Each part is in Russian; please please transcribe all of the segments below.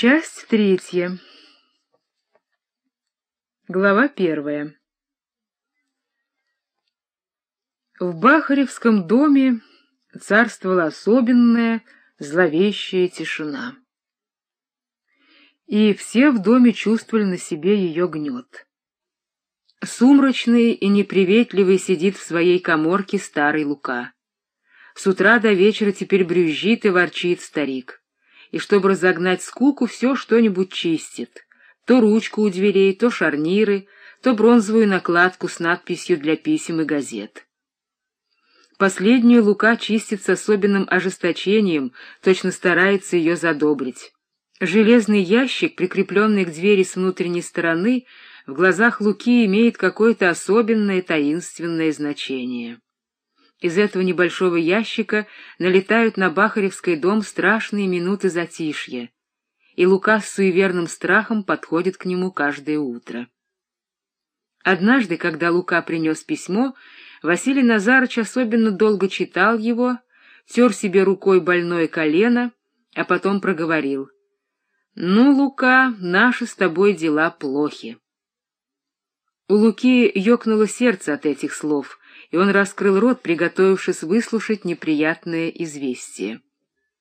Часть третья. Глава первая. В Бахаревском доме царствовала особенная зловещая тишина. И все в доме чувствовали на себе ее гнет. Сумрачный и неприветливый сидит в своей коморке старый Лука. С утра до вечера теперь брюзжит и ворчит старик. И чтобы разогнать скуку, все что-нибудь чистит. То ручку у дверей, то шарниры, то бронзовую накладку с надписью для писем и газет. Последнюю Лука чистит с особенным ожесточением, точно старается ее задобрить. Железный ящик, прикрепленный к двери с внутренней стороны, в глазах Луки имеет какое-то особенное таинственное значение. Из этого небольшого ящика налетают на Бахаревский дом страшные минуты затишья, и Лука с суеверным страхом подходит к нему каждое утро. Однажды, когда Лука принес письмо, Василий Назарыч особенно долго читал его, тер себе рукой больное колено, а потом проговорил. — Ну, Лука, наши с тобой дела плохи. У Луки ёкнуло сердце от этих слов, и он раскрыл рот, приготовившись выслушать неприятное известие.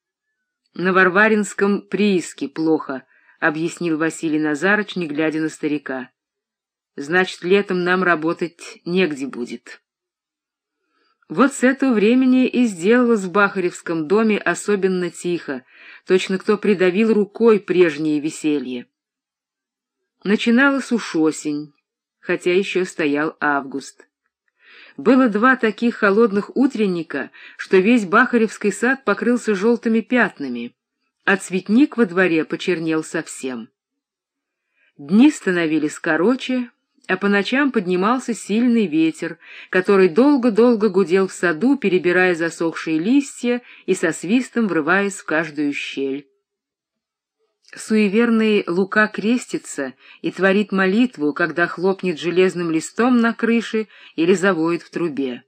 — На Варваринском прииске плохо, — объяснил Василий Назарыч, не глядя на старика. — Значит, летом нам работать негде будет. Вот с этого времени и сделалось в Бахаревском доме особенно тихо, точно кто придавил рукой прежнее веселье. Начиналась уж осень, хотя еще стоял август. Было два таких холодных утренника, что весь Бахаревский сад покрылся желтыми пятнами, а цветник во дворе почернел совсем. Дни становились короче, а по ночам поднимался сильный ветер, который долго-долго гудел в саду, перебирая засохшие листья и со свистом врываясь в каждую щель. Суеверный Лука крестится и творит молитву, когда хлопнет железным листом на крыше или завоет в трубе.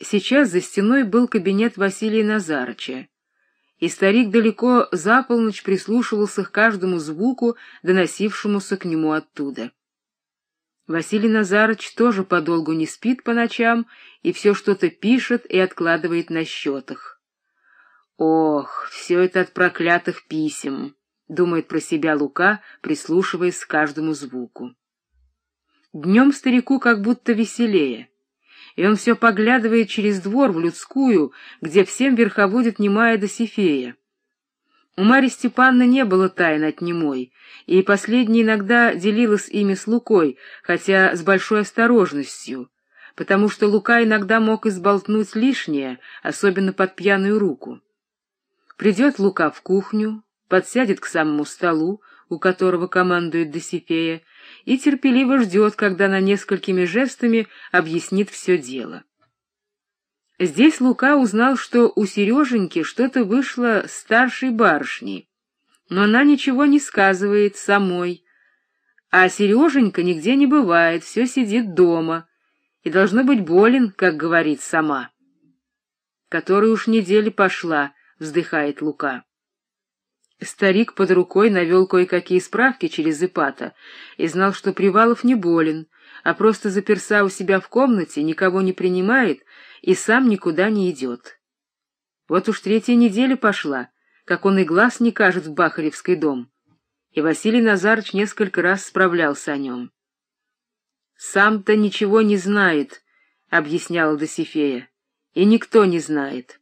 Сейчас за стеной был кабинет Василия Назарыча, и старик далеко за полночь прислушивался к каждому звуку, доносившемуся к нему оттуда. Василий Назарыч тоже подолгу не спит по ночам и все что-то пишет и откладывает на счетах. Ох, все это от проклятых писем. — думает про себя Лука, прислушиваясь к каждому звуку. Днем старику как будто веселее, и он все поглядывает через двор в людскую, где всем верховодит немая Досифея. У Марьи Степанны не было тайн от немой, и последняя иногда делилась ими с Лукой, хотя с большой осторожностью, потому что Лука иногда мог изболтнуть лишнее, особенно под пьяную руку. Придет Лука в кухню, подсядет к самому столу, у которого командует Досифея, и терпеливо ждет, когда она несколькими жестами объяснит все дело. Здесь Лука узнал, что у Сереженьки что-то вышло старшей барышней, но она ничего не сказывает самой, а Сереженька нигде не бывает, все сидит дома и должно быть болен, как говорит сама. Которая уж неделя пошла, вздыхает Лука. Старик под рукой навел кое-какие справки через Ипата и знал, что Привалов не болен, а просто заперся у себя в комнате, никого не принимает и сам никуда не идет. Вот уж третья неделя пошла, как он и глаз не кажет в Бахаревский дом, и Василий Назарыч несколько раз справлялся о нем. «Сам-то ничего не знает», — объясняла Досифея, — «и никто не знает».